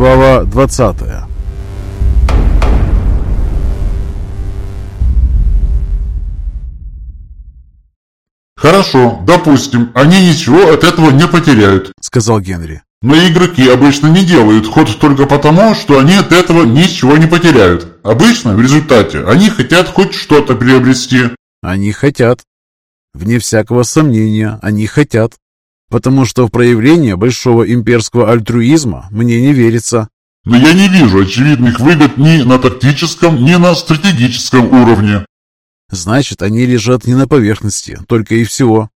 Глава 20 «Хорошо, допустим, они ничего от этого не потеряют», — сказал Генри. «Но игроки обычно не делают ход только потому, что они от этого ничего не потеряют. Обычно, в результате, они хотят хоть что-то приобрести». «Они хотят. Вне всякого сомнения, они хотят. Потому что в проявление большого имперского альтруизма мне не верится». «Но я не вижу очевидных выгод ни на тактическом, ни на стратегическом уровне», Значит, они лежат не на поверхности, только и всего.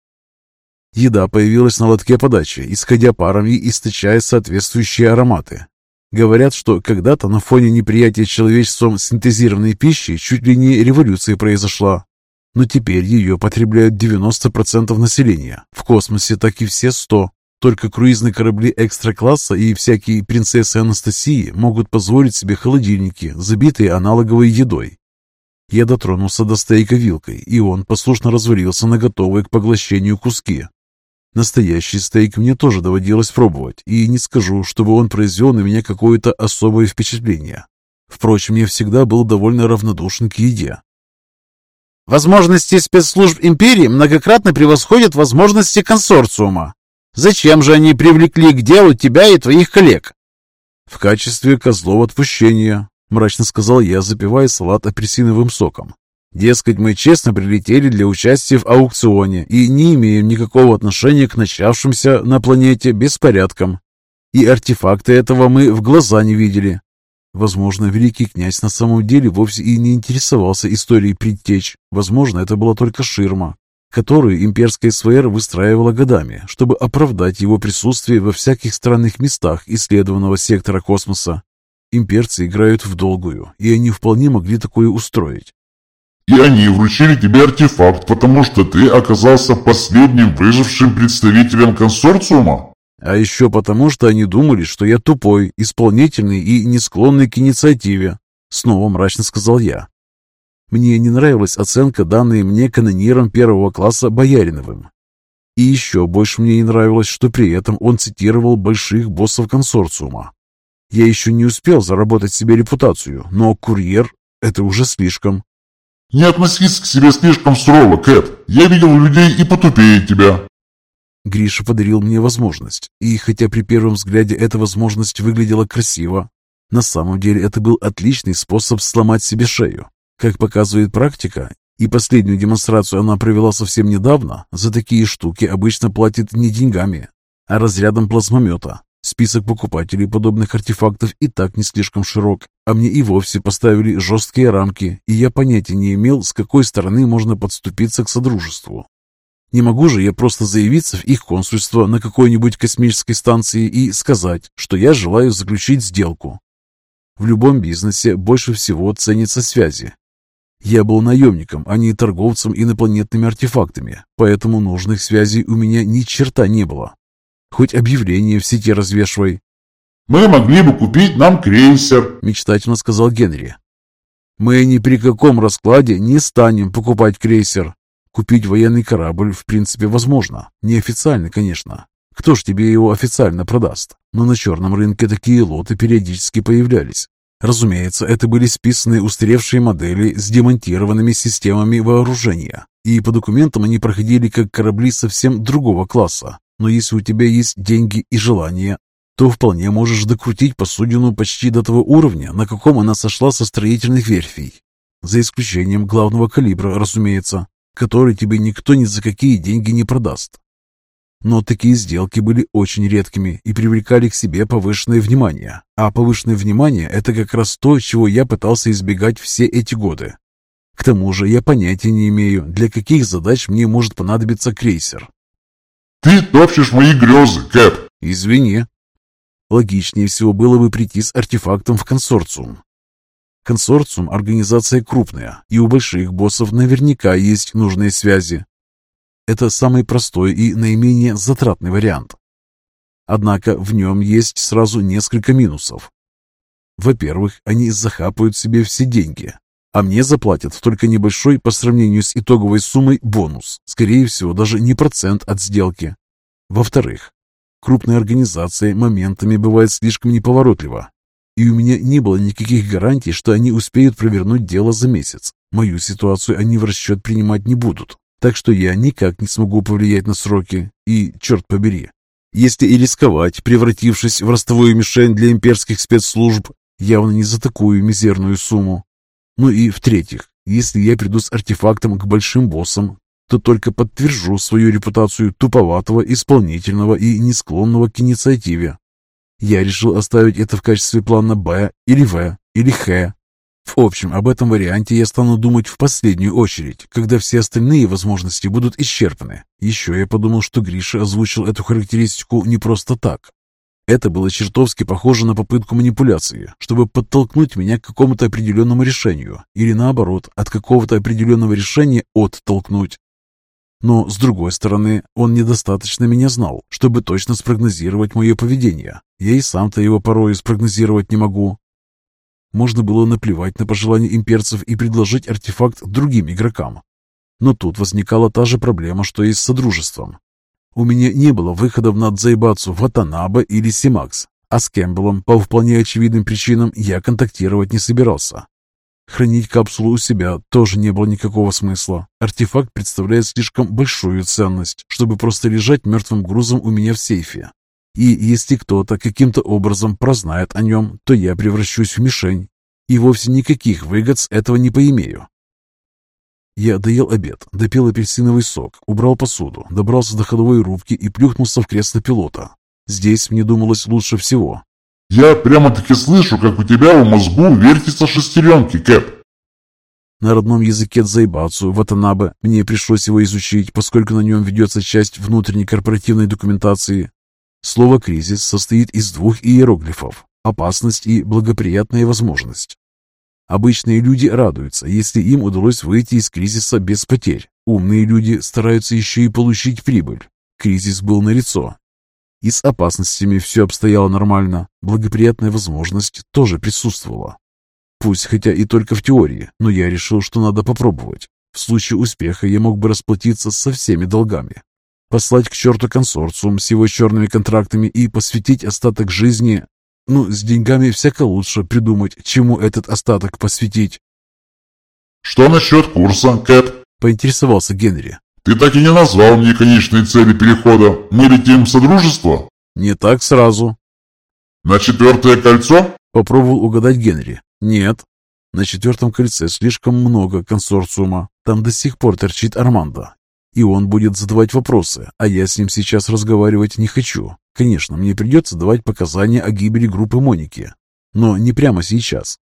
Еда появилась на лотке подачи, исходя паром и источая соответствующие ароматы. Говорят, что когда-то на фоне неприятия человечеством синтезированной пищи чуть ли не революция произошла. Но теперь ее потребляют 90% населения. В космосе так и все 100. Только круизные корабли экстра-класса и всякие принцессы Анастасии могут позволить себе холодильники, забитые аналоговой едой. Я дотронулся до стейка вилкой, и он послушно развалился на готовые к поглощению куски. Настоящий стейк мне тоже доводилось пробовать, и не скажу, чтобы он произвел на меня какое-то особое впечатление. Впрочем, я всегда был довольно равнодушен к еде. Возможности спецслужб империи многократно превосходят возможности консорциума. Зачем же они привлекли к делу тебя и твоих коллег? В качестве козлов отпущения, мрачно сказал я, запивая салат апельсиновым соком. Дескать, мы честно прилетели для участия в аукционе и не имеем никакого отношения к начавшимся на планете беспорядкам. И артефакты этого мы в глаза не видели. Возможно, великий князь на самом деле вовсе и не интересовался историей предтеч. Возможно, это была только ширма, которую имперская СВР выстраивала годами, чтобы оправдать его присутствие во всяких странных местах исследованного сектора космоса. Имперцы играют в долгую, и они вполне могли такое устроить. «И они вручили тебе артефакт, потому что ты оказался последним выжившим представителем консорциума?» «А еще потому, что они думали, что я тупой, исполнительный и не склонный к инициативе», снова мрачно сказал я. Мне не нравилась оценка, данная мне канониром первого класса Бояриновым. И еще больше мне не нравилось, что при этом он цитировал больших боссов консорциума, я еще не успел заработать себе репутацию, но курьер – это уже слишком. «Не относись к себе слишком сурово, Кэт. Я видел людей и потупее тебя». Гриша подарил мне возможность, и хотя при первом взгляде эта возможность выглядела красиво, на самом деле это был отличный способ сломать себе шею. Как показывает практика, и последнюю демонстрацию она провела совсем недавно, за такие штуки обычно платят не деньгами, а разрядом плазмомета. Список покупателей подобных артефактов и так не слишком широк, а мне и вовсе поставили жесткие рамки, и я понятия не имел, с какой стороны можно подступиться к Содружеству. Не могу же я просто заявиться в их консульство на какой-нибудь космической станции и сказать, что я желаю заключить сделку. В любом бизнесе больше всего ценятся связи. Я был наемником, а не торговцем инопланетными артефактами, поэтому нужных связей у меня ни черта не было. Хоть объявление в сети развешивай. «Мы могли бы купить нам крейсер», — мечтательно сказал Генри. «Мы ни при каком раскладе не станем покупать крейсер. Купить военный корабль в принципе возможно. Неофициально, конечно. Кто ж тебе его официально продаст? Но на черном рынке такие лоты периодически появлялись. Разумеется, это были списанные устаревшие модели с демонтированными системами вооружения, и по документам они проходили как корабли совсем другого класса, но если у тебя есть деньги и желание, то вполне можешь докрутить посудину почти до того уровня, на каком она сошла со строительных верфей. За исключением главного калибра, разумеется, который тебе никто ни за какие деньги не продаст. Но такие сделки были очень редкими и привлекали к себе повышенное внимание. А повышенное внимание – это как раз то, чего я пытался избегать все эти годы. К тому же я понятия не имею, для каких задач мне может понадобиться крейсер. «Ты топчешь мои грезы, Кэп!» «Извини». Логичнее всего было бы прийти с артефактом в консорциум. Консорциум – организация крупная, и у больших боссов наверняка есть нужные связи. Это самый простой и наименее затратный вариант. Однако в нем есть сразу несколько минусов. Во-первых, они захапают себе все деньги, а мне заплатят только небольшой по сравнению с итоговой суммой бонус, скорее всего, даже не процент от сделки. Во-вторых, крупная организация моментами бывает слишком неповоротливо, и у меня не было никаких гарантий, что они успеют провернуть дело за месяц. Мою ситуацию они в расчет принимать не будут, так что я никак не смогу повлиять на сроки. И, черт побери, если и рисковать, превратившись в ростовую мишень для имперских спецслужб, явно не за такую мизерную сумму. Ну и в-третьих, если я приду с артефактом к большим боссам, то только подтвержу свою репутацию туповатого, исполнительного и не склонного к инициативе. Я решил оставить это в качестве плана «Б» или «В» или «Х». В общем, об этом варианте я стану думать в последнюю очередь, когда все остальные возможности будут исчерпаны. Еще я подумал, что Гриша озвучил эту характеристику не просто так. Это было чертовски похоже на попытку манипуляции, чтобы подтолкнуть меня к какому-то определенному решению, или наоборот, от какого-то определенного решения оттолкнуть. Но, с другой стороны, он недостаточно меня знал, чтобы точно спрогнозировать мое поведение. Я и сам-то его порой спрогнозировать не могу. Можно было наплевать на пожелания имперцев и предложить артефакт другим игрокам. Но тут возникала та же проблема, что и с Содружеством. У меня не было выходов на Дзайбацу, Ватанаба или Симакс, а с Кэмпбеллом по вполне очевидным причинам я контактировать не собирался. Хранить капсулу у себя тоже не было никакого смысла. Артефакт представляет слишком большую ценность, чтобы просто лежать мертвым грузом у меня в сейфе. И если кто-то каким-то образом прознает о нем, то я превращусь в мишень. И вовсе никаких выгод с этого не поимею. Я доел обед, допил апельсиновый сок, убрал посуду, добрался до ходовой рубки и плюхнулся в кресло пилота. Здесь мне думалось лучше всего. Я прямо-таки слышу, как у тебя в мозгу вертятся шестеренки, Кэп. На родном языке дзайбацу, ватанабе, мне пришлось его изучить, поскольку на нем ведется часть внутренней корпоративной документации. Слово «кризис» состоит из двух иероглифов – опасность и благоприятная возможность. Обычные люди радуются, если им удалось выйти из кризиса без потерь. Умные люди стараются еще и получить прибыль. Кризис был налицо, и с опасностями все обстояло нормально. Благоприятная возможность тоже присутствовала. Пусть хотя и только в теории, но я решил, что надо попробовать. В случае успеха я мог бы расплатиться со всеми долгами. Послать к черту консорциум с его черными контрактами и посвятить остаток жизни... Ну, с деньгами всяко лучше придумать, чему этот остаток посвятить. «Что насчет курса, Кэт?» – поинтересовался Генри. Ты так и не назвал мне конечные цели перехода. Мы летим в Содружество? Не так сразу. На четвертое кольцо? Попробовал угадать Генри. Нет. На четвертом кольце слишком много консорциума. Там до сих пор торчит Армандо. И он будет задавать вопросы, а я с ним сейчас разговаривать не хочу. Конечно, мне придется давать показания о гибели группы Моники. Но не прямо сейчас.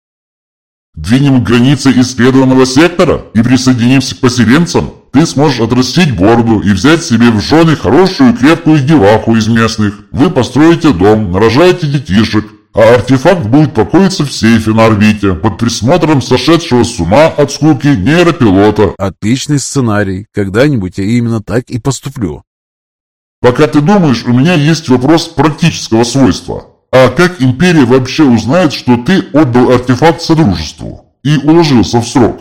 Двинем границы исследованного сектора и присоединимся к поселенцам? Ты сможешь отрастить бороду и взять себе в жены хорошую крепкую деваху из местных. Вы построите дом, нарожаете детишек, а артефакт будет покоиться в сейфе на орбите под присмотром сошедшего с ума от скуки нейропилота. Отличный сценарий. Когда-нибудь я именно так и поступлю. Пока ты думаешь, у меня есть вопрос практического свойства. А как Империя вообще узнает, что ты отдал артефакт Содружеству и уложился в срок?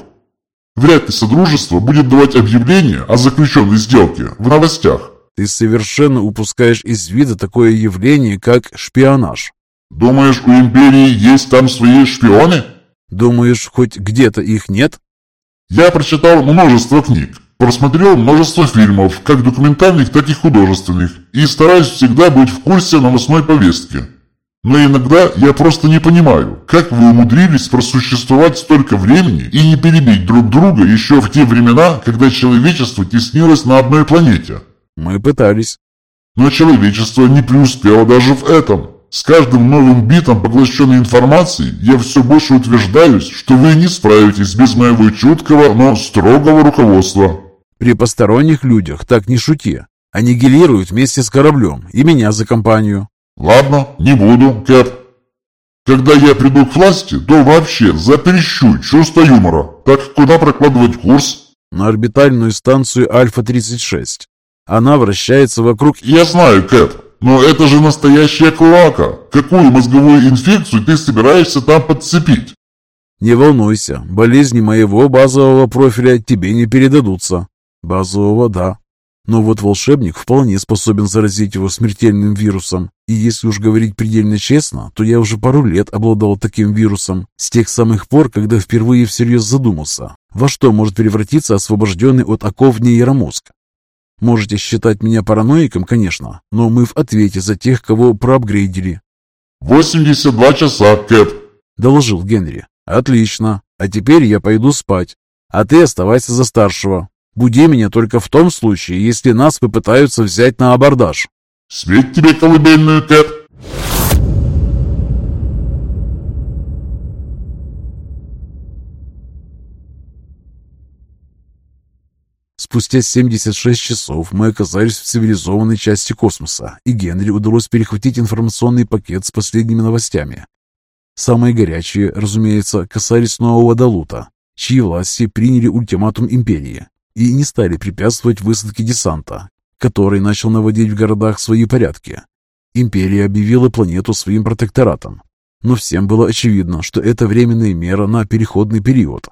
Вряд ли Содружество будет давать объявление о заключенной сделке в новостях. Ты совершенно упускаешь из вида такое явление, как шпионаж. Думаешь, у Империи есть там свои шпионы? Думаешь, хоть где-то их нет? Я прочитал множество книг, просмотрел множество фильмов, как документальных, так и художественных, и стараюсь всегда быть в курсе новостной повестки. Но иногда я просто не понимаю, как вы умудрились просуществовать столько времени и не перебить друг друга еще в те времена, когда человечество теснилось на одной планете. Мы пытались. Но человечество не преуспело даже в этом. С каждым новым битом поглощенной информации я все больше утверждаюсь, что вы не справитесь без моего чуткого, но строгого руководства. При посторонних людях так не шути. Аннигилируют вместе с кораблем и меня за компанию. Ладно, не буду, Кэп. Когда я приду к власти, то вообще запрещу чувство юмора. Так куда прокладывать курс? На орбитальную станцию Альфа-36. Она вращается вокруг... Я знаю, Кэп, но это же настоящая клоака. Какую мозговую инфекцию ты собираешься там подцепить? Не волнуйся, болезни моего базового профиля тебе не передадутся. Базового, да. Но вот волшебник вполне способен заразить его смертельным вирусом. И если уж говорить предельно честно, то я уже пару лет обладал таким вирусом, с тех самых пор, когда впервые всерьез задумался, во что может превратиться освобожденный от оков нейромозг. Можете считать меня параноиком, конечно, но мы в ответе за тех, кого проапгрейдили. «82 часа, Кэп», — доложил Генри. «Отлично. А теперь я пойду спать. А ты оставайся за старшего. Буди меня только в том случае, если нас попытаются взять на абордаж». «Светь тебе колыбельную, Кэп!» Спустя 76 часов мы оказались в цивилизованной части космоса, и Генри удалось перехватить информационный пакет с последними новостями. Самые горячие, разумеется, касались нового Далута, чьи власти приняли ультиматум империи и не стали препятствовать высадке десанта, который начал наводить в городах свои порядки. Империя объявила планету своим протекторатом, но всем было очевидно, что это временная мера на переходный период.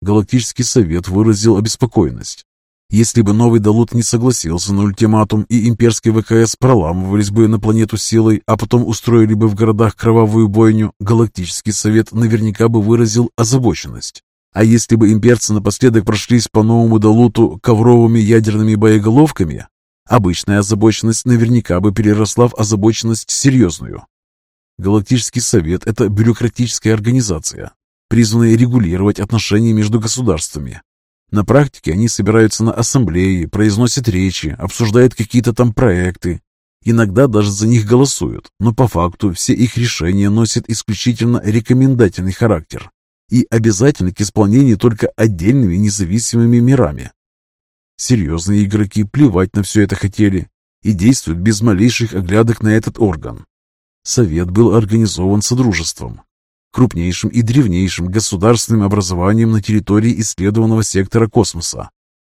Галактический совет выразил обеспокоенность. Если бы новый Далут не согласился на ультиматум и имперские ВКС проламывались бы на планету силой, а потом устроили бы в городах кровавую бойню, Галактический совет наверняка бы выразил озабоченность. А если бы имперцы напоследок прошлись по новому Далуту ковровыми ядерными боеголовками, обычная озабоченность наверняка бы переросла в озабоченность серьезную. Галактический совет – это бюрократическая организация, призванная регулировать отношения между государствами. На практике они собираются на ассамблеи, произносят речи, обсуждают какие-то там проекты. Иногда даже за них голосуют, но по факту все их решения носят исключительно рекомендательный характер и обязательны к исполнению только отдельными независимыми мирами. Серьезные игроки плевать на все это хотели и действуют без малейших оглядок на этот орган. Совет был организован Содружеством, крупнейшим и древнейшим государственным образованием на территории исследованного сектора космоса.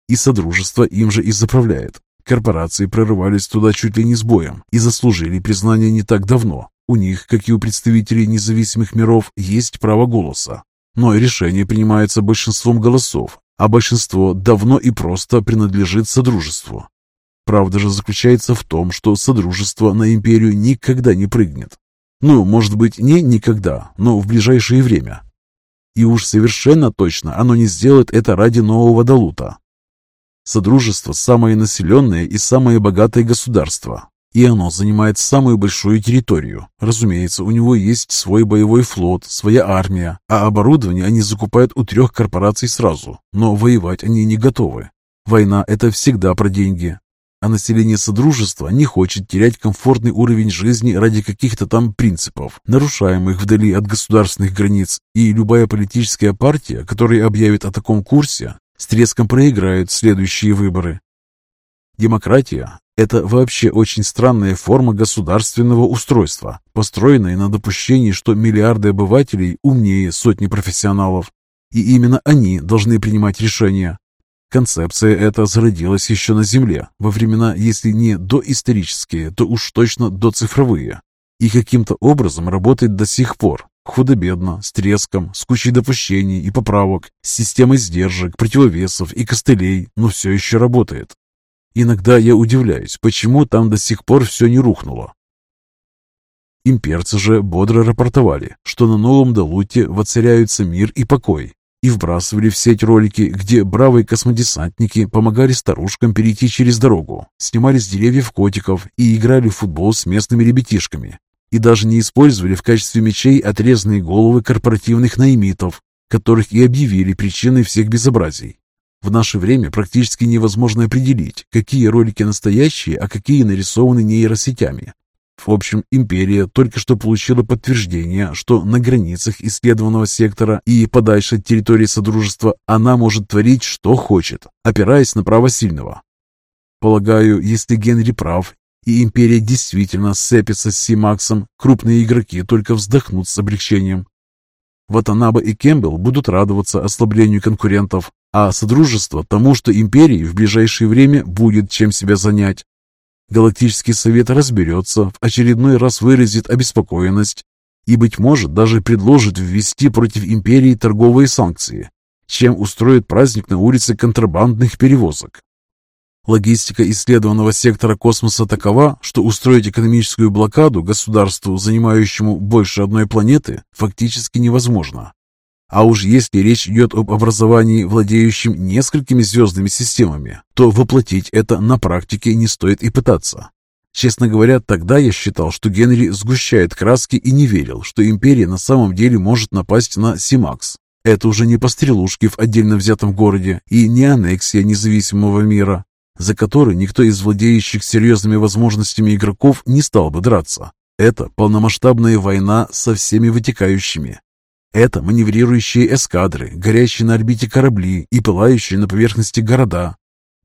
И Содружество им же и заправляет. Корпорации прорывались туда чуть ли не с боем и заслужили признание не так давно. У них, как и у представителей независимых миров, есть право голоса. Но решение принимается большинством голосов, а большинство давно и просто принадлежит Содружеству. Правда же заключается в том, что Содружество на империю никогда не прыгнет. Ну, может быть, не никогда, но в ближайшее время. И уж совершенно точно оно не сделает это ради нового Далута. Содружество – самое населенное и самое богатое государство, и оно занимает самую большую территорию. Разумеется, у него есть свой боевой флот, своя армия, а оборудование они закупают у трех корпораций сразу. Но воевать они не готовы. Война – это всегда про деньги. А население Содружества не хочет терять комфортный уровень жизни ради каких-то там принципов, нарушаемых вдали от государственных границ, и любая политическая партия, которая объявит о таком курсе, с треском проиграет следующие выборы. Демократия это вообще очень странная форма государственного устройства, построенная на допущении, что миллиарды обывателей умнее сотни профессионалов, и именно они должны принимать решения. Концепция эта зародилась еще на Земле, во времена, если не доисторические, то уж точно доцифровые, и каким-то образом работает до сих пор, худо-бедно, с треском, с кучей допущений и поправок, с системой сдержек, противовесов и костылей, но все еще работает. Иногда я удивляюсь, почему там до сих пор все не рухнуло. Имперцы же бодро рапортовали, что на новом Далуте воцаряются мир и покой, и вбрасывали в сеть ролики, где бравые космодесантники помогали старушкам перейти через дорогу, снимали с деревьев котиков и играли в футбол с местными ребятишками, и даже не использовали в качестве мечей отрезанные головы корпоративных наимитов, которых и объявили причиной всех безобразий. В наше время практически невозможно определить, какие ролики настоящие, а какие нарисованы нейросетями. В общем, империя только что получила подтверждение, что на границах исследованного сектора и подальше от территории Содружества она может творить, что хочет, опираясь на право сильного. Полагаю, если Генри прав, и империя действительно сцепится с Симаксом, крупные игроки только вздохнут с облегчением. Ватанаба и Кэмпбелл будут радоваться ослаблению конкурентов, а Содружество тому, что империи в ближайшее время будет чем себя занять. Галактический совет разберется, в очередной раз выразит обеспокоенность и, быть может, даже предложит ввести против империи торговые санкции, чем устроит праздник на улице контрабандных перевозок. Логистика исследованного сектора космоса такова, что устроить экономическую блокаду государству, занимающему больше одной планеты, фактически невозможно. А уж если речь идет об образовании, владеющем несколькими звездными системами, то воплотить это на практике не стоит и пытаться. Честно говоря, тогда я считал, что Генри сгущает краски и не верил, что империя на самом деле может напасть на Симакс. Это уже не пострелушки в отдельно взятом городе и не аннексия независимого мира, за который никто из владеющих серьезными возможностями игроков не стал бы драться. Это полномасштабная война со всеми вытекающими. Это маневрирующие эскадры, горящие на орбите корабли и пылающие на поверхности города.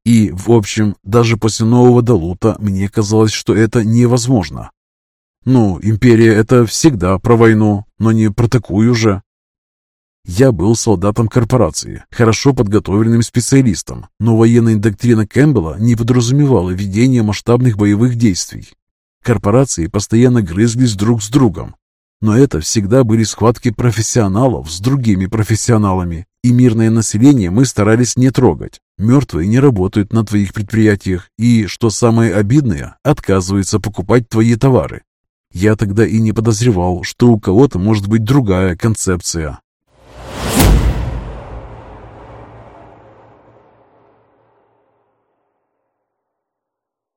И, в общем, даже после нового Далута мне казалось, что это невозможно. Ну, империя — это всегда про войну, но не про такую же. Я был солдатом корпорации, хорошо подготовленным специалистом, но военная доктрина Кэмпбелла не подразумевала ведение масштабных боевых действий. Корпорации постоянно грызлись друг с другом, но это всегда были схватки профессионалов с другими профессионалами, и мирное население мы старались не трогать. Мертвые не работают на твоих предприятиях и, что самое обидное, отказываются покупать твои товары. Я тогда и не подозревал, что у кого-то может быть другая концепция,